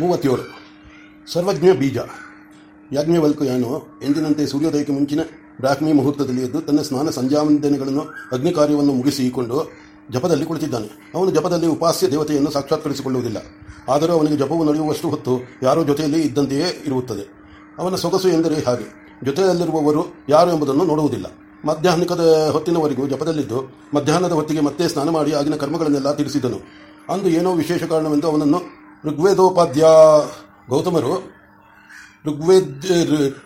ಮೂವತ್ತೇಳು. ಸರ್ವಜ್ಞ ಬೀಜ. ಯಾಜ್ಞವಲ್ಕಯಾನು ಎಂದಿನಂತೆ ಸೂರ್ಯೋದಯಕ್ಕೆ ಮುಂಚಿನ ಬ್ರಾಹ್ಮಿ ಮುಹೂರ್ತದಲ್ಲಿ ಎದ್ದು ತನ್ನ ಸ್ನಾನ ಸಂಧ್ಯಾವಂದನೆಗಳನ್ನು ಅಗ್ನಿ ಕಾರ್ಯವನ್ನು ಮುಗಿಸಿಕೊಂಡು ಜಪದಲ್ಲಿ ಕುಳಿತಿದ್ದಾನೆ. ಅವನು ಜಪದಲ್ಲಿ ಉಪಾಸ್ಯ ದೇವತೆಯನ್ನು ಸಾಕ್ಷಾತ್ಕರಿಸಿಕೊಳ್ಳುವುದಿಲ್ಲ. ಆದರೂ ಅವನಿಗೆ ಜಪವು ನಡೆಯುವಷ್ಟು ಹೊತ್ತು ಯಾರೋ ಜೊತೆಯಲ್ಲಿ ಇದ್ದಂತೆಯೇ ಇರುತ್ತದೆ. ಅವನ ಸೊಗಸು ಎಂದರೆ ಹಾಗೆ. ಜೊತೆಯಲ್ಲಿರುವವರು ಯಾರು ಎಂಬುದನ್ನು ನೋಡುವುದಿಲ್ಲ. ಮಧ್ಯಾಹ್ನದ ಹೊತ್ತಿನವರೆಗೂ ಜಪದಲ್ಲಿದ್ದು ಮಧ್ಯಾಹ್ನದ ಹೊತ್ತಿಗೆ ಮತ್ತೆ ಸ್ನಾನ ಮಾಡಿ ಆಗಿನ ಕರ್ಮಗಳನ್ನೆಲ್ಲ ತಿಳಿಸಿದನು ಅಂದು ಏನೋ ವಿಶೇಷ ಕಾರಣವೆಂದು ಅವನನ್ನು ಋಗ್ವೇದೋಪಾಧ್ಯ ಗೌತಮರು ಋಗ್ವೇದ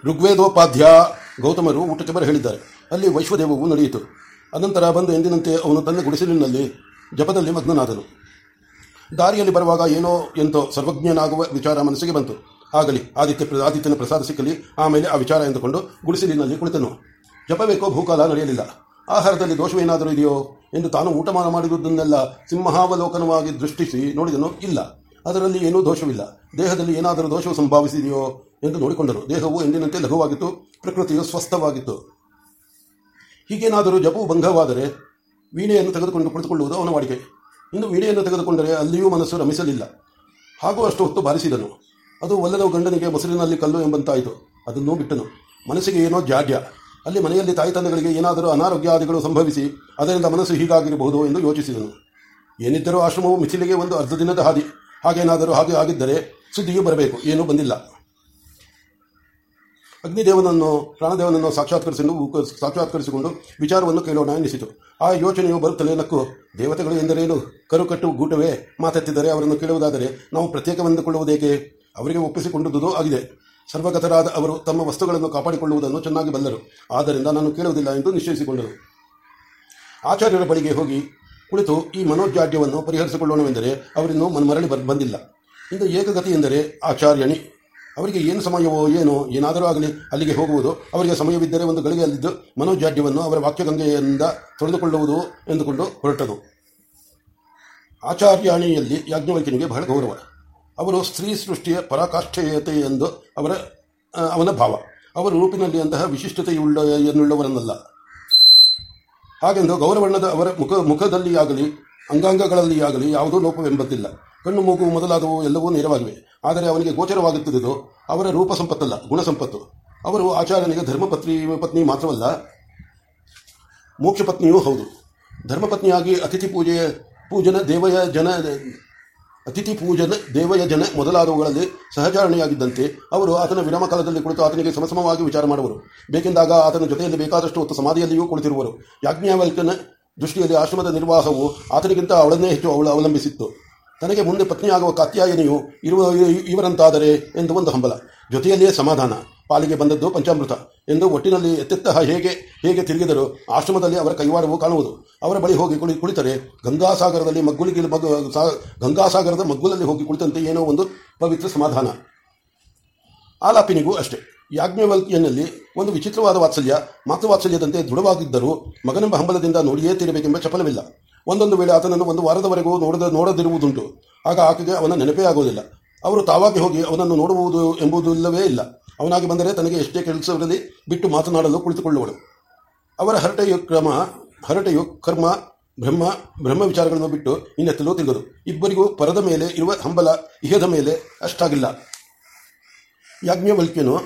ಋಗ್ವೇದೋಪಾಧ್ಯ ಗೌತಮರು ಊಟಕ್ಕೆ ಬರ ಹೇಳಿದ್ದಾರೆ. ಅಲ್ಲಿ ವೈಶ್ವದೇವವು ನಡೆಯಿತು. ಅನಂತರ ಬಂದು ಎಂದಿನಂತೆ ಅವನು ತನ್ನ ಗುಡಿಸಲಿನಲ್ಲಿ ಜಪದಲ್ಲಿ ಮಗ್ನನಾದನು. ದಾರಿಯಲ್ಲಿ ಬರುವಾಗ ಏನೋ ಎಂತೋ ಸರ್ವಜ್ಞನಾಗುವ ವಿಚಾರ ಮನಸ್ಸಿಗೆ ಬಂತು. ಆಗಲಿ, ಆದಿತ್ಯ ಆದಿತ್ಯನ ಪ್ರಸಾದ ಸಿಕ್ಕಲಿ, ಆಮೇಲೆ ಆ ವಿಚಾರ ಎಂದುಕೊಂಡು ಗುಡಿಸಲಿನಲ್ಲಿ ಕುಳಿತನು. ಜಪಬೇಕೋ ಭೂಕಾಲ ನಡೆಯಲಿಲ್ಲ. ಆಹಾರದಲ್ಲಿ ದೋಷವೇನಾದರೂ ಇದೆಯೋ ಎಂದು ತಾನು ಊಟ ಮಾಡಿದುದನ್ನೆಲ್ಲ ಸಿಂಹಾವಲೋಕನವಾಗಿ ದೃಷ್ಟಿಸಿ ನೋಡಿದನು. ಇಲ್ಲ. ಅದರಲ್ಲಿ ಏನೂ ದೋಷವಿಲ್ಲ. ದೇಹದಲ್ಲಿ ಏನಾದರೂ ದೋಷವು ಸಂಭವಿಸಿದೆಯೋ ಎಂದು ನೋಡಿಕೊಂಡರು. ದೇಹವು ಎಂದಿನಂತೆ ಲಘುವಾಗಿತ್ತು, ಪ್ರಕೃತಿಯು ಸ್ವಸ್ಥವಾಗಿತ್ತು. ಹೀಗೇನಾದರೂ ಜಪವು ಭಂಗವಾದರೆ ವೀಣೆಯನ್ನು ತೆಗೆದುಕೊಂಡು ಕುಳಿತುಕೊಳ್ಳುವುದು ಅವನ ವಾಡಿಕೆ. ಇನ್ನು ವೀಣೆಯನ್ನು ತೆಗೆದುಕೊಂಡರೆ ಅಲ್ಲಿಯೂ ಮನಸ್ಸು ರಮಿಸಲಿಲ್ಲ. ಹಾಗೂ ಅಷ್ಟು ಹೊತ್ತು ಬಾರಿಸಿದನು. ಅದು ಒಲ್ಲದ ಗಂಡನಿಗೆ ಮೊಸರಿನಲ್ಲಿ ಕಲ್ಲು ಎಂಬಂತಾಯಿತು. ಅದನ್ನು ಬಿಟ್ಟನು. ಮನಸ್ಸಿಗೆ ಏನೋ ಜಾಡ್ಯ. ಅಲ್ಲಿ ಮನೆಯಲ್ಲಿ ತಾಯಿ ತಂದೆಗಳಿಗೆ ಏನಾದರೂ ಅನಾರೋಗ್ಯಾದಿಗಳು ಸಂಭವಿಸಿ ಅದರಿಂದ ಮನಸ್ಸು ಹೀಗಾಗಿರಬಹುದು ಎಂದು ಯೋಚಿಸಿದನು. ಏನಿದ್ದರೂ ಆಶ್ರಮವು ಮಿಥಿಲಿಗೆ ಒಂದು ಅರ್ಧ ದಿನದ ಹಾದಿ. ಹಾಗೇನಾದರೂ ಹಾಗೆ ಆಗಿದ್ದರೆ ಸುದ್ದಿಯೂ ಬರಬೇಕು. ಏನೂ ಬಂದಿಲ್ಲ. ಅಗ್ನಿದೇವನನ್ನು, ಪ್ರಾಣದೇವನನ್ನು ಸಾಕ್ಷಾತ್ಕರಿಸಿಕೊಂಡು ಸಾಕ್ಷಾತ್ಕರಿಸಿಕೊಂಡು ವಿಚಾರವನ್ನು ಕೇಳೋಣ ಎನ್ನಿಸಿತು. ಆ ಯೋಚನೆಯು ಬರುತ್ತಲೇ ನಕ್ಕು, ದೇವತೆಗಳು ಎಂದರೇನು? ಕರುಕಟ್ಟು ಗೂಟವೇ ಮಾತೆತ್ತಿದರೆ ಅವರನ್ನು ಕೇಳುವುದಾದರೆ ನಾವು ಪ್ರತ್ಯೇಕವೆಂದುಕೊಳ್ಳುವುದೇಕೆ ಅವರಿಗೆ ಒಪ್ಪಿಸಿಕೊಂಡುದು ಆಗಿದೆ. ಸರ್ವಗತರಾದ ಅವರು ತಮ್ಮ ವಸ್ತುಗಳನ್ನು ಕಾಪಾಡಿಕೊಳ್ಳುವುದನ್ನು ಚೆನ್ನಾಗಿ ಬಲ್ಲರು. ಆದ್ದರಿಂದ ನಾನು ಕೇಳುವುದಿಲ್ಲ ಎಂದು ನಿಶ್ಚಯಿಸಿಕೊಂಡರು. ಆಚಾರ್ಯರ ಬಳಿಗೆ ಹೋಗಿ ಕುಳಿತು ಈ ಮನೋಜಾಡ್ಯವನ್ನು ಪರಿಹರಿಸಿಕೊಳ್ಳೋಣವೆಂದರೆ ಅವರಿನ್ನೂ ಮರಳಿ ಬಂದಿಲ್ಲ. ಇಂದು ಏಕಗತಿ ಎಂದರೆ ಆಚಾರ್ಯಣಿ. ಅವರಿಗೆ ಏನು ಸಮಯವೋ ಏನೋ ಏನಾದರೂ ಆಗಲಿ, ಅಲ್ಲಿಗೆ ಹೋಗುವುದು, ಅವರಿಗೆ ಸಮಯವಿದ್ದರೆ ಒಂದು ಗಳಿಗೆಯಲ್ಲಿದ್ದು ಮನೋಜಾಡ್ಯವನ್ನು ಅವರ ವಾಕ್ಯಗಂಗೆಯಿಂದ ತೊಳೆದುಕೊಳ್ಳುವುದು ಎಂದುಕೊಂಡು ಹೊರಟನು ಆಚಾರ್ಯಾಣಿಯಲ್ಲಿ ಯಾಜ್ಞವಲ್ಕಿನಿಗೆ ಬಹಳ ಗೌರವ. ಅವರು ಸ್ತ್ರೀ ಸೃಷ್ಟಿಯ ಪರಾಕಾಷ್ಠೆಯತೆ ಎಂದು ಅವರ ಅವನ ಭಾವ. ಅವರ ರೂಪಿನಲ್ಲಿ ಅಂತಹ ವಿಶಿಷ್ಟತೆಯುಳ್ಳ, ಎನ್ನುಳ್ಳವರನ್ನಲ್ಲ. ಹಾಗೆಂದು ಗೌರವಣ್ಣದ ಅವರ ಮುಖ ಮುಖದಲ್ಲಿ ಆಗಲಿ ಅಂಗಾಂಗಗಳಲ್ಲಿ ಆಗಲಿ ಯಾವುದೂ ಲೋಪವೆಂಬತ್ತಿಲ್ಲ ಕಣ್ಣು, ಮೂಗು ಮೊದಲಾದವು ಎಲ್ಲವೂ ನೇರವಾಗಿವೆ. ಆದರೆ ಅವನಿಗೆ ಗೋಚರವಾಗುತ್ತಿದ್ದುದು ಅವರ ರೂಪ ಸಂಪತ್ತಲ್ಲ, ಗುಣ ಸಂಪತ್ತು. ಅವರು ಆಚಾರ್ಯನಿಗೆ ಧರ್ಮಪತ್ನಿ, ಪತ್ನಿ ಮಾತ್ರವಲ್ಲ ಮೋಕ್ಷ ಪತ್ನಿಯೂ ಹೌದು. ಧರ್ಮಪತ್ನಿಯಾಗಿ ಅತಿಥಿ ಪೂಜೆಯ, ಪೂಜನ ದೇವಯ, ಜನ ಅತಿಥಿ ಪೂಜನ ದೇವಯ ಜನ ಮೊದಲಾದವುಗಳಲ್ಲಿ ಸಹಚಾರಣೆಯಾಗಿದ್ದಂತೆ ಅವರು ಆತನ ವಿರಾಮ ಕಾಲದಲ್ಲಿ ಕುಳಿತು ಆತನಿಗೆ ಸಮಸಮವಾಗಿ ವಿಚಾರ ಮಾಡುವರು. ಬೇಕೆಂದಾಗ ಆತನ ಜೊತೆಯಲ್ಲಿ ಬೇಕಾದಷ್ಟು ಹೊತ್ತು ಸಮಾಧಿಯಲ್ಲಿಯೂ ಕುಳಿತಿರುವರು. ಯಾಜ್ಞಾವಲ್ಕನ ದೃಷ್ಟಿಯಲ್ಲಿ ಆಶ್ರಮದ ನಿರ್ವಾಹವು ಆತನಿಗಿಂತ ಅವಳನ್ನೇ ಹೆಚ್ಚು ಅವಳು ಅವಲಂಬಿಸಿತ್ತು. ತನಗೆ ಮುಂದೆ ಪತ್ನಿಯಾಗುವ ಕಾತ್ಯಾಯನಿಯು ಇರುವ ಇವರಂತಾದರೆ ಎಂದು ಒಂದು ಹಂಬಲ. ಜೊತೆಯಲ್ಲಿಯೇ ಸಮಾಧಾನ. ಪಾಲಿಗೆ ಬಂದದ್ದು ಪಂಚಾಮೃತ. ಎಂದು ಒಟ್ಟಿನಲ್ಲಿ ಎತ್ತೆತ್ತ ಹೇಗೆ ಹೇಗೆ ತಿರುಗಿದರು ಆಶ್ರಮದಲ್ಲಿ ಅವರ ಕೈವಾರವು ಕಾಣುವುದು. ಅವರ ಬಳಿ ಹೋಗಿ ಕುಳಿ, ಕುಳಿತರೆ ಗಂಗಾಸಾಗರದಲ್ಲಿ ಮಗ್ಗುಲಿಗೆ ಮಗ್ಗು ಗಂಗಾಸಾಗರದ ಮಗ್ಗುಲಲ್ಲಿ ಹೋಗಿ ಕುಳಿತಂತೆ ಏನೋ ಒಂದು ಪವಿತ್ರ ಸಮಾಧಾನ. ಆಲಾಪಿನಿಗೂ ಅಷ್ಟೇ. ಯಾಜ್ಞವಲ್ಕಿಯನಲ್ಲಿ ಒಂದು ವಿಚಿತ್ರವಾದ ವಾತ್ಸಲ್ಯ ಮಾತೃವಾತ್ಸಲ್ಯದಂತೆ ದೃಢವಾಗಿದ್ದರೂ ಮಗನೆಂಬ ಹಂಬಲದಿಂದ ನೋಡಿಯೇ ತೀರಬೇಕೆಂಬ ಚಪಲವಿಲ್ಲ. ಒಂದೊಂದು ವೇಳೆ ಆತನನ್ನು ಒಂದು ವಾರದವರೆಗೂ ನೋಡದ, ನೋಡದಿರುವುದುಂಟು. ಆಗ ಆಕೆಗೆ ಅವನ ನೆನಪೇ ಆಗುವುದಿಲ್ಲ. ಅವರು ತಾವಾಗಿ ಹೋಗಿ ಅವನನ್ನು ನೋಡುವುದು ಎಂಬುದಿಲ್ಲವೇ ಇಲ್ಲ. ಅವನಾಗಿ ಬಂದರೆ ತನಗೆ ಎಷ್ಟೇ ಕೆಲಸವಿರಲಿ ಬಿಟ್ಟು ಮಾತನಾಡಲು ಕುಳಿತುಕೊಳ್ಳುವಳು. ಅವರ ಹರಟೆಯು ಕ್ರಮ, ಹರಟೆಯು ಕರ್ಮ, ಬ್ರಹ್ಮ ಬ್ರಹ್ಮ ವಿಚಾರಗಳನ್ನು ಬಿಟ್ಟು ಇನ್ನೆತ್ತಲೂ ತಿರುಗದು. ಇಬ್ಬರಿಗೂ ಪರದ ಮೇಲೆ ಇರುವ ಹಂಬಲ ಇಹದ ಮೇಲೆ ಅಷ್ಟಾಗಿಲ್ಲ. ಯಾಜ್ಞವಲ್ಕ್ಯನು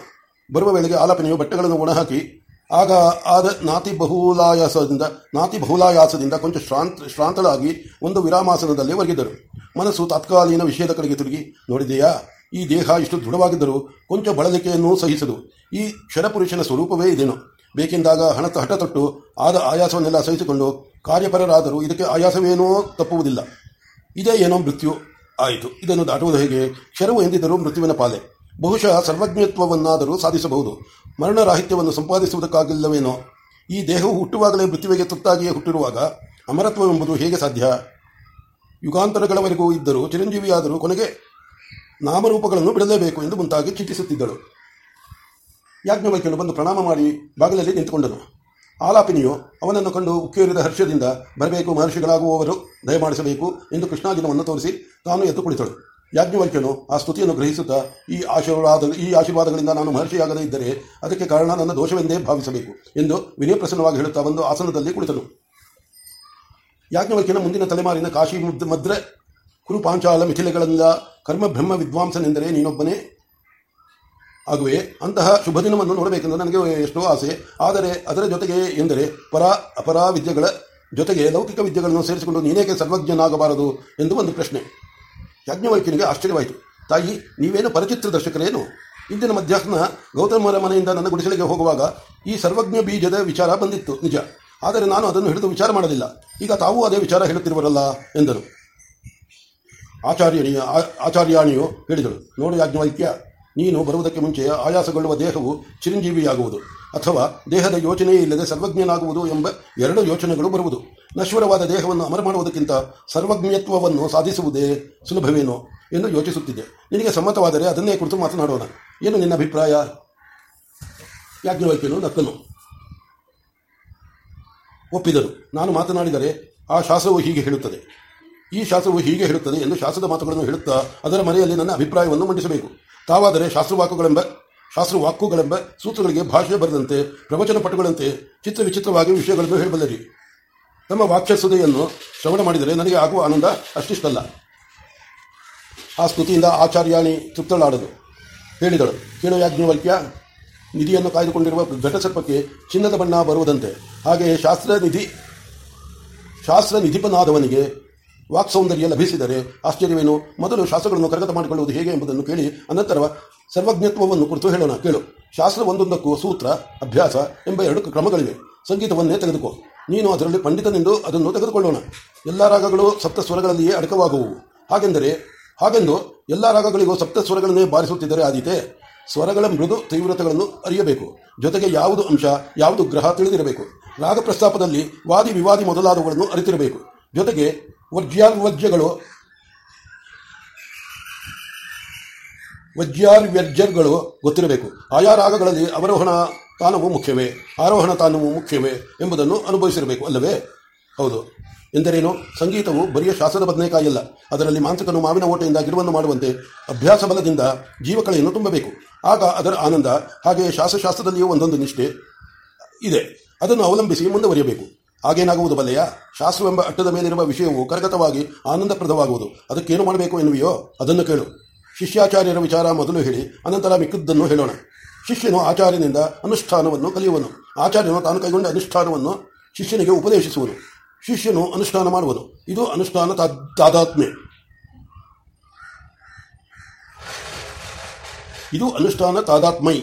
ಬರುವ ವೇಳೆಗೆ ಆಲಾಪನೆಯು ಬಟ್ಟೆಗಳನ್ನು ಒಣಹಾಕಿ ಆಗ ಆದ ನಾತಿ ಬಹುಲಾಯಾಸದಿಂದ ನಾತಿ ಬಹುಲಾಯಾಸದಿಂದ ಕೊಂಚ ಶ್ರಾಂತ, ಶ್ರಾಂತಳಾಗಿ ಒಂದು ವಿರಾಮಾಸನದಲ್ಲಿ ಒರಗಿದರು. ಮನಸ್ಸು ತಾತ್ಕಾಲೀನ ವಿಷಯದ ಕಡೆಗೆ ತಿರುಗಿ, ನೋಡಿದೆಯಾ, ಈ ದೇಹ ಇಷ್ಟು ದೃಢವಾಗಿದ್ದರೂ ಕೊಂಚ ಬಳಲಿಕೆಯನ್ನು ಸಹಿಸದು. ಈ ಕ್ಷರಪುರುಷನ ಸ್ವರೂಪವೇ ಇದೇನು. ಬೇಕೆಂದಾಗ ಹಣ ಹಠ ತೊಟ್ಟು ಆದ ಆಯಾಸವನ್ನೆಲ್ಲ ಸಹಿಸಿಕೊಂಡು ಕಾರ್ಯಪರರಾದರೂ ಇದಕ್ಕೆ ಆಯಾಸವೇನೋ ತಪ್ಪುವುದಿಲ್ಲ. ಇದೇ ಏನೋ ಮೃತ್ಯು. ಆಯಿತು. ಇದನ್ನು ದಾಟುವುದು ಹೇಗೆ? ಕ್ಷರವು ಎಂದಿದ್ದರೂ ಮೃತ್ಯುವಿನ ಪಾಲೆ. ಬಹುಶಃ ಸರ್ವಜ್ಞತ್ವವನ್ನಾದರೂ ಸಾಧಿಸಬಹುದು. ಮರಣರಾಹಿತ್ಯವನ್ನು ಸಂಪಾದಿಸುವುದಕ್ಕಾಗಿಲ್ಲವೇನೋ? ಈ ದೇಹವು ಹುಟ್ಟುವಾಗಲೇ ಮೃತ್ಯುವಿಗೆ ತುತ್ತಾಗಿಯೇ ಹುಟ್ಟಿರುವಾಗ ಅಮರತ್ವವೆಂಬುದು ಹೇಗೆ ಸಾಧ್ಯ? ಯುಗಾಂತರಗಳವರೆಗೂ ಇದ್ದರೂ ಚಿರಂಜೀವಿಯಾದರೂ ಕೊನೆಗೆ ನಾಮರೂಪಗಳನ್ನು ಬಿಡಲೇಬೇಕು ಎಂದು ಮುಂತಾಗಿ ಚಿಂತಿಸುತ್ತಿದ್ದಳು. ಯಾಜ್ಞವೈಕ್ಯನು ಬಂದು ಪ್ರಣಾಮ ಮಾಡಿ ಬಾಗಿಲಲ್ಲಿ ನಿಂತುಕೊಂಡನು. ಆಲಾಪಿನಿಯು ಅವನನ್ನು ಕಂಡು ಉಕ್ಕೇರಿದ ಹರ್ಷದಿಂದ ಬರಬೇಕು ಮಹರ್ಷಿಗಳಾಗುವವರು, ದಯಮಾಡಿಸಬೇಕು ಎಂದು ಕೃಷ್ಣಾಜಿನವನ್ನು ತೋರಿಸಿ ತಾನು ಎದ್ದು ಕುಳಿತಳು. ಯಾಜ್ಞವಲ್ಕ್ಯನು ಆ ಸ್ತುತಿಯನ್ನು ಗ್ರಹಿಸುತ್ತಾ, ಈ ಆಶೀರ್ವಾದ, ಈ ಆಶೀರ್ವಾದಗಳಿಂದ ನಾನು ಮಹರ್ಷಿಯಾಗದೇ ಇದ್ದರೆ ಅದಕ್ಕೆ ಕಾರಣ ನನ್ನ ದೋಷವೆಂದೇ ಭಾವಿಸಬೇಕು ಎಂದು ವಿನಯಪ್ರಸನ್ನವಾಗಿ ಹೇಳುತ್ತಾ ಬಂದು ಆಸನದಲ್ಲಿ ಕುಳಿತನು. ಯಾಜ್ಞವಲ್ಕ್ಯನ ಮುಂದಿನ ತಲೆಮಾರಿನ ಕಾಶಿ ಮುದ್- ಮದ್ರೆ ಕುರುಪಾಂಚಾಲ ಮಿಥಿಲೆಗಳೆಲ್ಲ ಕರ್ಮ ಬ್ರಹ್ಮ ವಿದ್ವಾಂಸನೆಂದರೆ ನೀನೊಬ್ಬನೇ ಆಗುವೆ. ಅಂತಹ ಶುಭ ದಿನವನ್ನು ನೋಡಬೇಕೆಂದು ನನಗೆ ಎಷ್ಟೋ ಆಸೆ. ಆದರೆ ಅದರ ಜೊತೆಗೆ ಎಂದರೆ ಪರ ಅಪರ ವಿದ್ಯೆಗಳ ಜೊತೆಗೆ ಲೌಕಿಕ ವಿದ್ಯೆಗಳನ್ನು ಸೇರಿಸಿಕೊಂಡು ನೀನೇಕೆ ಸರ್ವಜ್ಞನಾಗಬಾರದು? ಎಂದು ಒಂದು ಪ್ರಶ್ನೆ. ಯಾಜ್ಞವಲ್ಕ್ಯನಿಗೆ ಆಶ್ಚರ್ಯವಾಯಿತು. ತಾಯಿ, ನೀವೇನು ಪರಚಿತ್ರ ದರ್ಶಕರೇನು? ಇಂದಿನ ಮಧ್ಯಾಹ್ನ ಗೌತಮರ ಮನೆಯಿಂದ ನನ್ನ ಗುಡಿಸಲಿಗೆ ಹೋಗುವಾಗ ಈ ಸರ್ವಜ್ಞ ಬೀಜದ ವಿಚಾರ ಬಂದಿತ್ತು, ನಿಜ. ಆದರೆ ನಾನು ಅದನ್ನು ಹಿಡಿದು ವಿಚಾರ ಮಾಡಲಿಲ್ಲ. ಈಗ ತಾವೂ ಅದೇ ವಿಚಾರ ಹೇಳುತ್ತಿರುವರಲ್ಲ, ಎಂದರು. ಆಚಾರ್ಯಣಿಯ ಆಚಾರ್ಯಾಣಿಯು ಹೇಳಿದಳು. ನೋಡು ಯಾಜ್ಞವೈಕ್ಯ ನೀನು ಬರುವುದಕ್ಕೆ ಮುಂಚೆ ಆಯಾಸಗೊಳ್ಳುವ ದೇಹವು ಚಿರಂಜೀವಿಯಾಗುವುದು. ಅಥವಾ ದೇಹದ ಯೋಚನೆಯೇ ಇಲ್ಲದೆ ಸರ್ವಜ್ಞನಾಗುವುದು ಎಂಬ ಎರಡು ಯೋಚನೆಗಳು ಬರುವುದು. ನಶ್ವರವಾದ ದೇಹವನ್ನು ಅಮರ ಮಾಡುವುದಕ್ಕಿಂತ ಸರ್ವಜ್ಞತ್ವವನ್ನು ಸಾಧಿಸುವುದೇ ಸುಲಭವೇನೋ ಎಂದು ಯೋಚಿಸುತ್ತಿದೆ ನಿನಗೆ ಸಮ್ಮತವಾದರೆ ಅದನ್ನೇ ಕುರಿತು ಮಾತನಾಡೋಣ. ಏನು ನಿನ್ನ ಅಭಿಪ್ರಾಯ? ಯಾಜ್ಞವಲ್ಕ್ಯನು ನಕ್ಕನು. ಒಪ್ಪಿದರು ನಾನು ಮಾತನಾಡಿದರೆ ಆ ಶಾಸ್ತ್ರವು ಹೀಗೆ ಹೇಳುತ್ತದೆ. ಈ ಶಾಸ್ತ್ರವು ಹೀಗೆ ಹೇಳುತ್ತದೆ ಎಂದು ಶಾಸ್ತ್ರದ ಮಾತುಗಳನ್ನು ಹೇಳುತ್ತಾ ಅದರ ಮನೆಯಲ್ಲಿ ನನ್ನ ಅಭಿಪ್ರಾಯವನ್ನು ಮಂಡಿಸಬೇಕು. ತಾವಾದರೆ ಶಾಸ್ತ್ರವಾಕುಗಳೆಂಬ ಶಾಸ್ತ್ರವಾಕುಗಳೆಂಬ ಸೂತ್ರಗಳಿಗೆ ಭಾಷೆ ಬರೆದಂತೆ, ಪ್ರವಚನ ಪಟುಗಳಂತೆ ಚಿತ್ರ ವಿಚಿತ್ರವಾಗಿ ವಿಷಯಗಳನ್ನು ಹೇಳಬಲ್ಲರಿ. ತಮ್ಮ ವಾಕ್ಯಸುದೆಯನ್ನು ಶ್ರವಣ ಮಾಡಿದರೆ ನನಗೆ ಆಗುವ ಆನಂದ ಅಷ್ಟಿಷ್ಟಲ್ಲ. ಆ ಸ್ತುತಿಯಿಂದ ಆಚಾರ್ಯಾಣಿ ತೃಪ್ತಳಾಡದು ಹೇಳಿದಳು, ಕೇಳು ಯಾಜ್ಞವಲ್ಕ್ಯ, ನಿಧಿಯನ್ನು ಕಾಯ್ದುಕೊಂಡಿರುವ ಘಟಸರ್ಪಕ್ಕೆ ಚಿನ್ನದ ಬಣ್ಣ ಬರುವುದಂತೆ. ಹಾಗೆಯೇ ಶಾಸ್ತ್ರ ನಿಧಿ ಶಾಸ್ತ್ರ ನಿಧಿಪನಾದವನಿಗೆ ವಾಕ್ ಸೌಂದರ್ಯ ಲಭಿಸಿದರೆ ಆಶ್ಚರ್ಯವೇನು? ಮೊದಲು ಶಾಸ್ತ್ರಗಳನ್ನು ಕರಗತ ಮಾಡಿಕೊಳ್ಳುವುದು ಹೇಗೆ ಎಂಬುದನ್ನು ಕೇಳಿ, ಅನಂತರ ಸರ್ವಜ್ಞತ್ವವನ್ನು ಕುರಿತು ಹೇಳೋಣ. ಕೇಳು. ಶಾಸ್ತ್ರ ಒಂದೊಂದಕ್ಕೂ ಸೂತ್ರ, ಅಭ್ಯಾಸ ಎಂಬ ಎರಡು ಕ್ರಮಗಳಿವೆ. ಸಂಗೀತವನ್ನೇ ತೆಗೆದುಕೋ. ನೀನು ಅದರಲ್ಲಿ ಪಂಡಿತನೆಂದು ಅದನ್ನು ತೆಗೆದುಕೊಳ್ಳೋಣ. ಎಲ್ಲ ರಾಗಗಳು ಸಪ್ತ ಸ್ವರಗಳಲ್ಲಿಯೇ ಅಡಕವಾಗುವು. ಹಾಗೆಂದರೆ, ಹಾಗೆಂದು ಎಲ್ಲ ರಾಗಗಳಿಗೂ ಸಪ್ತ ಸ್ವರಗಳನ್ನೇ ಬಾರಿಸುತ್ತಿದ್ದರೆ ಆದೀತೆ, ಸ್ವರಗಳ ಮೃದು ತೀವ್ರತೆಗಳನ್ನು ಅರಿಯಬೇಕು. ಜೊತೆಗೆ ಯಾವುದು ಅಂಶ, ಯಾವುದು ಗ್ರಹ ತಿಳಿದಿರಬೇಕು. ರಾಗ ಪ್ರಸ್ತಾಪದಲ್ಲಿ ವಾದಿ ವಿವಾದಿ ಮೊದಲಾದವುಗಳನ್ನು ಅರಿತಿರಬೇಕು. ಜೊತೆಗೆ ವಜ್ಯಾರ್ವಜ್ಯಗಳು ವಜ್ಯಾರ್ವ್ಯರ್ಜರ್ಗಳು ಗೊತ್ತಿರಬೇಕು. ಆಯಾ ರಾಗಗಳಲ್ಲಿ ಅವರೋಹಣ ತಾನವು ಮುಖ್ಯವೇ, ಆರೋಹಣ ತಾನವು ಮುಖ್ಯವೇ ಎಂಬುದನ್ನು ಅನುಭವಿಸಿರಬೇಕು ಅಲ್ಲವೇ? ಹೌದು. ಎಂದರೇನು? ಸಂಗೀತವು ಬರಿಯ ಶಾಸ್ತ್ರದ ಬದನೆಕಾಯಿಲ್ಲ ಅದರಲ್ಲಿ ಮಾಂಸಕನು ಮಾವಿನ ಓಟೆಯಿಂದ ಗಿಡವನ್ನು ಮಾಡುವಂತೆ ಅಭ್ಯಾಸ ಬಲದಿಂದ ಜೀವಕಳೆಯನ್ನು ತುಂಬಬೇಕು. ಆಗ ಅದರ ಆನಂದ, ಹಾಗೆಯೇ ಶಾಸ್ತ್ರಶಾಸ್ತ್ರದಲ್ಲಿಯೂ ಒಂದೊಂದು ನಿಷ್ಠೆ ಇದೆ. ಅದನ್ನು ಅವಲಂಬಿಸಿ ಮುಂದುವರಿಯಬೇಕು. ಹಾಗೇನಾಗುವುದು ಬಲ್ಲೆಯ? ಶಾಸ್ತ್ರವೆಂಬ ಅಟ್ಟದ ಮೇಲಿರುವ ವಿಷಯವು ಕರಗತವಾಗಿ ಆನಂದಪ್ರದವಾಗುವುದು. ಅದಕ್ಕೇನು ಮಾಡಬೇಕು ಎನ್ನುವೆಯೋ ಅದನ್ನು ಕೇಳು. ಶಿಷ್ಯಾಚಾರ್ಯರ ವಿಚಾರ ಮೊದಲು ಹೇಳಿ, ಅನಂತರ ಮಿಕ್ಕದ್ದನ್ನು ಹೇಳೋಣ. ಶಿಷ್ಯನು ಆಚಾರ್ಯನಿಂದ ಅನುಷ್ಠಾನವನ್ನು ಕಲಿಯುವನು. ಆಚಾರ್ಯನು ತಾನು ಕೈಗೊಂಡ ಅನುಷ್ಠಾನವನ್ನು ಶಿಷ್ಯನಿಗೆ ಉಪದೇಶಿಸುವನು. ಶಿಷ್ಯನು ಅನುಷ್ಠಾನ ಮಾಡುವನು. ಇದು ಅನುಷ್ಠಾನ ತಾದಾತ್ಮ್ಯ. ಇದು ಅನುಷ್ಠಾನ ತಾದಾತ್ಮೈ.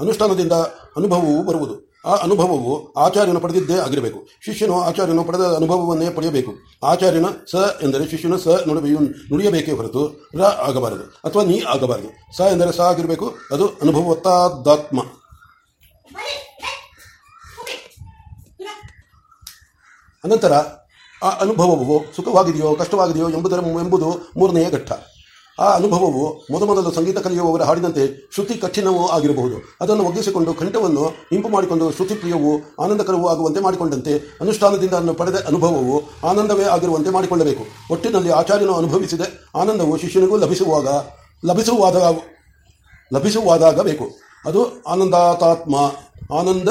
ಅನುಷ್ಠಾನದಿಂದ ಅನುಭವವು ಬರುವುದು. ಆ ಅನುಭವವು ಆಚಾರ್ಯನು ಪಡೆದಿದ್ದೇ ಆಗಿರಬೇಕು. ಶಿಷ್ಯನು ಆಚಾರ್ಯನು ಪಡೆದ ಅನುಭವವನ್ನೇ ಪಡೆಯಬೇಕು. ಆಚಾರ್ಯನ ಸ ಎಂದರೆ ಶಿಷ್ಯನು ಸ ನುಡಿಯು ನುಡಿಯಬೇಕೇ ಹೊರತು ರ ಆಗಬಾರದು ಅಥವಾ ನೀ ಆಗಬಾರದು. ಸ ಎಂದರೆ ಸ ಆಗಿರಬೇಕು, ಅದು ಅನುಭವತ್ತಾದಾತ್ಮ. ಅನಂತರ, ಆ ಅನುಭವವು ಸುಖವಾಗಿದೆಯೋ ಕಷ್ಟವಾಗಿದೆಯೋ ಎಂಬುದರ ಎಂಬುದು ಮೂರನೆಯ ಘಟ್ಟ. ಆ ಅನುಭವವು ಮೊದಮೊದಲು ಸಂಗೀತ ಕಲಿಯುವವರ ಹಾಡಿದಂತೆ ಶ್ರುತಿ ಕಠಿಣವೂ ಆಗಿರಬಹುದು. ಅದನ್ನು ಒಗ್ಗಿಸಿಕೊಂಡು ಕಂಠವನ್ನು ಇಂಪು ಮಾಡಿಕೊಂಡು ಶ್ರುತಿ ಪ್ರಿಯವೂ ಆನಂದಕರವೂ ಆಗುವಂತೆ ಮಾಡಿಕೊಂಡಂತೆ ಅನುಷ್ಠಾನದಿಂದ ಪಡೆದ ಅನುಭವವು ಆನಂದವೇ ಆಗಿರುವಂತೆ ಮಾಡಿಕೊಳ್ಳಬೇಕು. ಒಟ್ಟಿನಲ್ಲಿ ಆಚಾರ್ಯನು ಅನುಭವಿಸಿದ, ಆನಂದವು ಶಿಷ್ಯನಿಗೂ ಲಭಿಸುವಾಗ, ಲಭಿಸುವಾದ ಲಭಿಸುವಾದಾಗ ಬೇಕು ಅದು ಆನಂದಾತಾತ್ಮ, ಆನಂದ,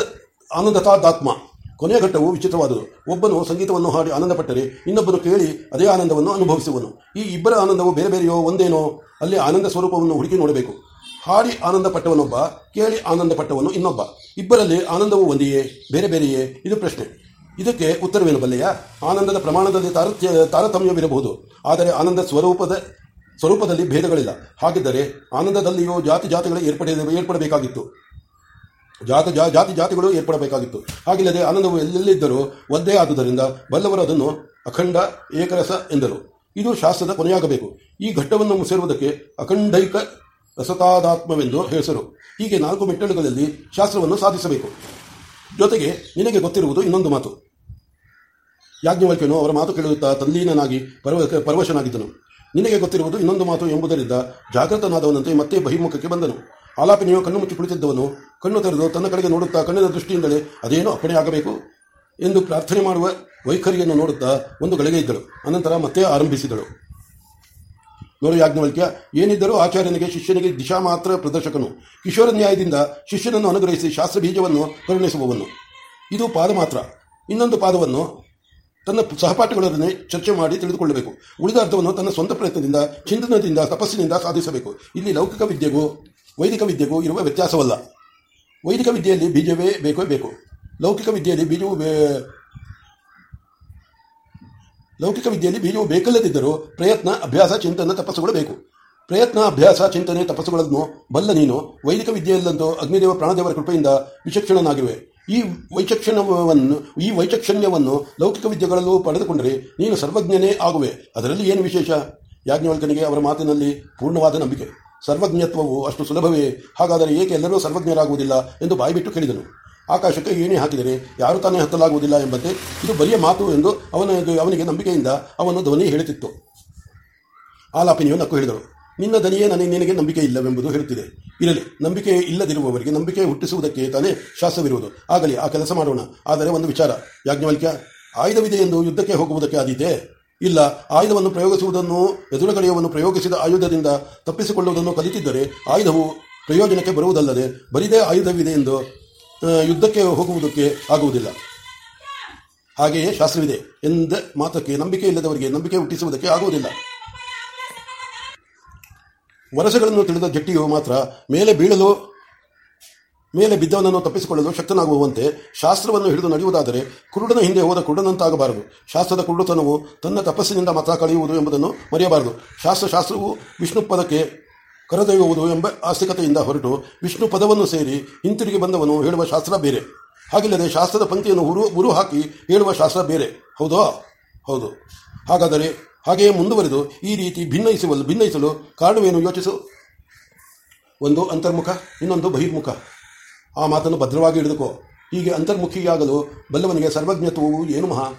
ಆನಂದತಾದಾತ್ಮ. ಕೊನೆಯ ಘಟ್ಟವು ವಿಚಿತ್ರವಾದುದು. ಒಬ್ಬನು ಸಂಗೀತವನ್ನು ಹಾಡಿ ಆನಂದಪಟ್ಟರೆ ಇನ್ನೊಬ್ಬನು ಕೇಳಿ ಅದೇ ಆನಂದವನ್ನು ಅನುಭವಿಸುವನು. ಈ ಇಬ್ಬರ ಆನಂದವು ಬೇರೆ ಬೇರೆಯೋ ಒಂದೇನೋ ಅಲ್ಲಿ ಆನಂದ ಸ್ವರೂಪವನ್ನು ಹುಡುಕಿ ನೋಡಬೇಕು. ಹಾಡಿ ಆನಂದ ಪಟ್ಟವನೊಬ್ಬ ಕೇಳಿ ಆನಂದ ಪಟ್ಟವನು ಇನ್ನೊಬ್ಬ. ಇಬ್ಬರಲ್ಲಿ ಆನಂದವು ಒಂದೆಯೇ, ಬೇರೆ ಬೇರೆಯೇ, ಇದು ಪ್ರಶ್ನೆ. ಇದಕ್ಕೆ ಉತ್ತರವೇನು ಬಲ್ಲೆಯ? ಆನಂದದ ಪ್ರಮಾಣದಲ್ಲಿ ತಾರತ್ಯ ತಾರತಮ್ಯವಿರಬಹುದು. ಆದರೆ ಆನಂದ ಸ್ವರೂಪದ, ಸ್ವರೂಪದಲ್ಲಿ ಭೇದಗಳಿಲ್ಲ. ಹಾಗಿದ್ದರೆ ಆನಂದದಲ್ಲಿಯೂ ಜಾತಿ ಜಾತಿಗಳ ಏರ್ಪಡ, ಏರ್ಪಡಬೇಕಾಗಿತ್ತು. ಜಾತ, ಜಾ, ಜಾತಿ, ಜಾತಿಗಳು ಏರ್ಪಡಬೇಕಾಗಿತ್ತು. ಹಾಗಿಲ್ಲದೆ ಆನಂದವು ಎಲ್ಲೆಲ್ಲಿದ್ದರೂ ಒಂದೇ ಆದುದರಿಂದ ಬಲ್ಲವರು ಅದನ್ನು ಅಖಂಡ ಏಕರಸ ಎಂದರು. ಇದು ಶಾಸ್ತ್ರದ ಕೊನೆಯಾಗಬೇಕು. ಈ ಘಟ್ಟವನ್ನು ಸೇರುವುದಕ್ಕೆ ಅಖಂಡೈಕ ರಸತಾದಾತ್ಮವೆಂದು ಹೆಸರು. ಹೀಗೆ ನಾಲ್ಕು ಮೆಟ್ಟಲುಗಳಲ್ಲಿ ಶಾಸ್ತ್ರವನ್ನು ಸಾಧಿಸಬೇಕು. ಜೊತೆಗೆ ನಿನಗೆ ಗೊತ್ತಿರುವುದು ಇನ್ನೊಂದು ಮಾತು. ಯಾಜ್ಞವಲ್ಕ್ಯನು ಅವರ ಮಾತು ಕೇಳುತ್ತಾ ತಲ್ಲೀನಾಗಿ ಪರವ, ಪರವಶನಾಗಿದ್ದನು. ನಿನಗೆ ಗೊತ್ತಿರುವುದು ಇನ್ನೊಂದು ಮಾತು ಎಂಬುದರಿಂದ ಜಾಗೃತನಾದವನಂತೆ ಮತ್ತೆ ಬಹಿಮುಖಕ್ಕೆ ಬಂದನು. ಆಲಾಪಿನಿಯು ಕಣ್ಣು ಮುಚ್ಚಿ ಕುಳಿತಿದ್ದವನು, ಕಣ್ಣು ತೆರೆದು ತನ್ನ ಕಡೆಗೆ ನೋಡುತ್ತಾ ಕಣ್ಣಿನ ದೃಷ್ಟಿಯಿಂದಲೇ ಅದೇನು ಅಪ್ಪಣೆ ಆಗಬೇಕು ಎಂದು ಪ್ರಾರ್ಥನೆ ಮಾಡುವ ವೈಖರಿಯನ್ನು ನೋಡುತ್ತಾ ಒಂದು ಗಳಿಗೆ ಇದ್ದಳು. ಅನಂತರ ಮತ್ತೆ ಆರಂಭಿಸಿದಳು. ನೋಡು ಯಾಜ್ಞವಲ್ಕ್ಯ, ಏನಿದ್ದರೂ ಆಚಾರ್ಯನಿಗೆ ಶಿಷ್ಯನಿಗೆ ದಿಶಾ ಮಾತ್ರ ಪ್ರದರ್ಶಕನು. ಕಿಶೋರ ನ್ಯಾಯದಿಂದ ಶಿಷ್ಯನನ್ನು ಅನುಗ್ರಹಿಸಿ ಶಾಸ್ತ್ರ ಬೀಜವನ್ನು ಕರುಣಿಸುವವನು ಇದು ಪಾದ ಮಾತ್ರ. ಇನ್ನೊಂದು ಪಾದವನ್ನು ತನ್ನ ಸಹಪಾಠಿಗಳೊಡನೆ ಚರ್ಚೆ ಮಾಡಿ ತಿಳಿದುಕೊಳ್ಳಬೇಕು. ಉಳಿದ ಅರ್ಥವನ್ನು ತನ್ನ ಸ್ವಂತ ಪ್ರಯತ್ನದಿಂದ, ಚಿಂತನದಿಂದ, ತಪಸ್ಸಿನಿಂದ ಸಾಧಿಸಬೇಕು. ಇಲ್ಲಿ ಲೌಕಿಕ ವಿದ್ಯೆಗೂ ವೈದಿಕ ವಿದ್ಯೆಗೂ ಇರುವ ವ್ಯತ್ಯಾಸವಲ್ಲ. ವೈದಿಕ ವಿದ್ಯೆಯಲ್ಲಿ ಬೀಜವೇ ಬೇಕೇ ಬೇಕು. ಲೌಕಿಕ ವಿದ್ಯೆಯಲ್ಲಿ ಬೀಜವು ಲೌಕಿಕ ವಿದ್ಯೆಯಲ್ಲಿ ಬೀಜವು ಬೇಕಲ್ಲದಿದ್ದರೂ ಪ್ರಯತ್ನ, ಅಭ್ಯಾಸ, ಚಿಂತನೆ, ತಪಸ್ಸುಗಳು ಬೇಕು. ಪ್ರಯತ್ನ, ಅಭ್ಯಾಸ, ಚಿಂತನೆ, ತಪಸ್ಸುಗಳನ್ನು ಬಲ್ಲ ನೀನು ವೈದಿಕ ವಿದ್ಯೆಯಲ್ಲಂತೂ ಅಗ್ನಿದೇವ ಪ್ರಾಣದೇವರ ಕೃಪೆಯಿಂದ ವಿಚಕ್ಷಣನಾಗಿವೆ ಈ ವೈಚಕ್ಷಣವನ್ನು ಈ ವೈಚಕ್ಷಣ್ಯವನ್ನು ಲೌಕಿಕ ವಿದ್ಯೆಗಳಲ್ಲೂ ಪಡೆದುಕೊಂಡರೆ ನೀನು ಸರ್ವಜ್ಞನೇ ಆಗುವೆ. ಅದರಲ್ಲಿ ಏನು ವಿಶೇಷ? ಯಾಜ್ಞವಲ್ಕನಿಗೆ ಅವರ ಮಾತಿನಲ್ಲಿ ಪೂರ್ಣವಾದ ನಂಬಿಕೆ. ಸರ್ವಜ್ಞತ್ವವು ಅಷ್ಟು ಸುಲಭವೇ? ಹಾಗಾದರೆ ಏಕೆ ಎಲ್ಲರೂ ಸರ್ವಜ್ಞರಾಗುವುದಿಲ್ಲ ಎಂದು ಬಾಯಿಬಿಟ್ಟು ಕೇಳಿದನು. ಆಕಾಶಕ್ಕೆ ಏಣಿ ಹಾಕಿದರೆ ಯಾರು ತಾನೇ ಹತ್ತಲಾಗುವುದಿಲ್ಲ ಎಂಬಂತೆ ಇದು ಬರಿಯ ಮಾತು ಎಂದು ಅವನ ಅವನಿಗೆ ನಂಬಿಕೆಯಿಂದ ಅವನು ಧ್ವನಿ ಹೇಳುತ್ತಿತ್ತು. ಆಲಾಪಿನಿಯು ನಕ್ಕು ಹೇಳಿದಳು, ನಿನ್ನ ದನಿಯೇ ನನಗೆ, ನಿನಗೆ ನಂಬಿಕೆ ಇಲ್ಲವೆಂಬುದು ಹೇಳುತ್ತಿದೆ. ಇರಲಿ, ನಂಬಿಕೆ ಇಲ್ಲದಿರುವವರಿಗೆ ನಂಬಿಕೆ ಹುಟ್ಟಿಸುವುದಕ್ಕೆ ತಾನೇ ಶಾಸವಿರುವುದು. ಆಗಲಿ, ಆ ಕೆಲಸ ಮಾಡೋಣ. ಆದರೆ ಒಂದು ವಿಚಾರ, ಯಾಜ್ಞವಲ್ಕ್ಯ, ಆಯುಧವಿದೆ ಎಂದು ಯುದ್ಧಕ್ಕೆ ಹೋಗುವುದಕ್ಕೆ ಆದೀತೆ? ಇಲ್ಲ, ಆಯುಧವನ್ನು ಪ್ರಯೋಗಿಸುವುದನ್ನು ಎದುರುಗಡೆಯವನ್ನು ಪ್ರಯೋಗಿಸಿದ ಆಯುಧದಿಂದ ತಪ್ಪಿಸಿಕೊಳ್ಳುವುದನ್ನು ಕಲಿತಿದ್ದರೆ ಆಯುಧವು ಪ್ರಯೋಜನಕ್ಕೆ ಬರುವುದಲ್ಲದೆ ಬರಿದೇ ಆಯುಧವಿದೆ ಎಂದು ಯುದ್ಧಕ್ಕೆ ಹೋಗುವುದಕ್ಕೆ ಆಗುವುದಿಲ್ಲ. ಹಾಗೆಯೇ ಶಾಸ್ತ್ರವಿದೆ ಎಂದ ಮಾತಕ್ಕೆ ನಂಬಿಕೆ ಇಲ್ಲದವರಿಗೆ ನಂಬಿಕೆ ಹುಟ್ಟಿಸುವುದಕ್ಕೆ ಆಗುವುದಿಲ್ಲ. ವರಸೆಗಳನ್ನು ತಿಳಿದ ಜಟ್ಟಿಯು ಮಾತ್ರ ಮೇಲೆ ಬೀಳಲು ಮೇಲೆ ಬಿದ್ದವನನ್ನು ತಪ್ಪಿಸಿಕೊಳ್ಳಲು ಶಕ್ತನಾಗುವಂತೆ ಶಾಸ್ತ್ರವನ್ನು ಹಿಡಿದು ನಡೆಯುವುದಾದರೆ ಕುರುಡನ ಹಿಂದೆ ಹೋದ ಕುರುಡನಂತಾಗಬಾರದು. ಶಾಸ್ತ್ರದ ಕುರುಡುತನವು ತನ್ನ ತಪಸ್ಸಿನಿಂದ ಮಾತ್ರ ಕಳೆಯುವುದು ಎಂಬುದನ್ನು ಮರೆಯಬಾರದು. ಶಾಸ್ತ್ರ ಶಾಸ್ತ್ರವು ವಿಷ್ಣು ಪದಕ್ಕೆ ಕರೆದೊಯ್ಯುವುದು ಎಂಬ ಆಸ್ತಿಕತೆಯಿಂದ ಹೊರಟು ವಿಷ್ಣು ಪದವನ್ನು ಸೇರಿ ಹಿಂತಿರುಗಿ ಬಂದವನು ಹೇಳುವ ಶಾಸ್ತ್ರ ಬೇರೆ. ಹಾಗಿಲ್ಲದೆ ಶಾಸ್ತ್ರದ ಪಂಕ್ತಿಯನ್ನು ಉರು ಉರು ಹಾಕಿ ಹೇಳುವ ಶಾಸ್ತ್ರ ಬೇರೆ. ಹೌದೋ? ಹೌದು. ಹಾಗಾದರೆ ಹಾಗೆಯೇ ಮುಂದುವರೆದು ಈ ರೀತಿ ಭಿನ್ನಯಿಸುವಲು ಭಿನ್ನಯಿಸಲು ಕಾರಣವೇನು ಯೋಚಿಸು? ಒಂದು ಅಂತರ್ಮುಖ, ಇನ್ನೊಂದು ಬಹಿರ್ಮುಖ. ಆ ಮಾತನ್ನು ಭದ್ರವಾಗಿ ಹಿಡಿದುಕೋ. ಹೀಗೆ ಅಂತರ್ಮುಖಿಯಾಗಲು ಬಲ್ಲವನಿಗೆ ಸರ್ವಜ್ಞತ್ವವು ಏನು ಮಹಾ?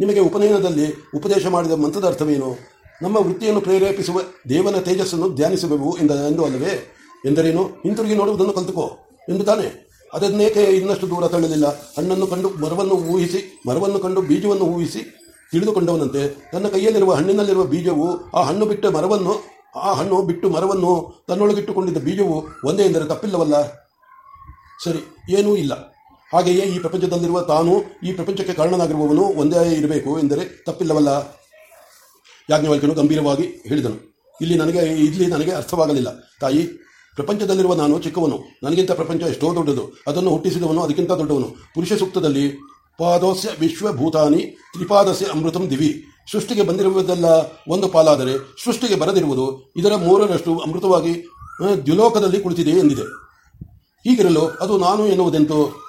ನಿಮಗೆ ಉಪನಯನದಲ್ಲಿ ಉಪದೇಶ ಮಾಡಿದ ಮಂತ್ರದ ಅರ್ಥವೇನು? ನಮ್ಮ ವೃತ್ತಿಯನ್ನು ಪ್ರೇರೇಪಿಸುವ ದೇವನ ತೇಜಸ್ಸನ್ನು ಧ್ಯಾನಿಸಬೇಕು ಎಂದ ಎಂದು ಅಲ್ಲವೇ? ಎಂದರೇನು? ಹಿಂತಿರುಗಿ ನೋಡುವುದನ್ನು ಕಲಿತುಕೋ ಎಂದು ತಾನೆ ಅದನ್ನೇಕೆ ಇನ್ನಷ್ಟು ದೂರ ತಳ್ಳಲಿಲ್ಲ? ಹಣ್ಣನ್ನು ಕಂಡು ಮರವನ್ನು ಊಹಿಸಿ, ಮರವನ್ನು ಕಂಡು ಬೀಜವನ್ನು ಊಹಿಸಿ ತಿಳಿದುಕೊಂಡವನಂತೆ ತನ್ನ ಕೈಯಲ್ಲಿರುವ ಹಣ್ಣಿನಲ್ಲಿರುವ ಬೀಜವು ಆ ಹಣ್ಣು ಬಿಟ್ಟ ಮರವನ್ನು, ಆ ಹಣ್ಣು ಬಿಟ್ಟು ಮರವನ್ನು ತನ್ನೊಳಗಿಟ್ಟುಕೊಂಡಿದ್ದ ಬೀಜವು ಒಂದೇ ಎಂದರೆ ತಪ್ಪಿಲ್ಲವಲ್ಲ? ಸರಿ, ಏನೂ ಇಲ್ಲ. ಹಾಗೆಯೇ ಈ ಪ್ರಪಂಚದಲ್ಲಿರುವ ತಾನು ಈ ಪ್ರಪಂಚಕ್ಕೆ ಕಾರಣನಾಗಿರುವವನು ಒಂದೇ ಇರಬೇಕು ಎಂದರೆ ತಪ್ಪಿಲ್ಲವಲ್ಲ? ಯಾಜ್ಞವಲ್ಕನು ಗಂಭೀರವಾಗಿ ಹೇಳಿದನು. ಇಲ್ಲಿ ನನಗೆ ಇಲ್ಲಿ ನನಗೆ ಅರ್ಥವಾಗಲಿಲ್ಲ. ತಾಯಿ, ಪ್ರಪಂಚದಲ್ಲಿರುವ ನಾನು ಚಿಕ್ಕವನು. ನನಗಿಂತ ಪ್ರಪಂಚ ಎಷ್ಟೋ ದೊಡ್ಡದು. ಅದನ್ನು ಹುಟ್ಟಿಸಿದವನು, ಅದಕ್ಕಿಂತ ದೊಡ್ಡವನು. ಪುರುಷ ಸೂಕ್ತದಲ್ಲಿ ಪಾದೋಸ್ಯ ವಿಶ್ವಭೂತಾನಿ, ತ್ರಿಪಾದಸ್ಯ ಅಮೃತಂ ದಿವಿ. ಸೃಷ್ಟಿಗೆ ಬಂದಿರುವುದೆಲ್ಲ ಒಂದು ಪಾಲಾದರೆ ಸೃಷ್ಟಿಗೆ ಬರದಿರುವುದು ಇದರ ಮೂರರಷ್ಟು ಅಮೃತವಾಗಿ ದ್ಯುಲೋಕದಲ್ಲಿ ಕುಳಿತಿದೆ ಎಂದಿದೆ. ಹೀಗಿರಲು ಅದು ನಾನು ಎನ್ನುವುದೆಂತೋ?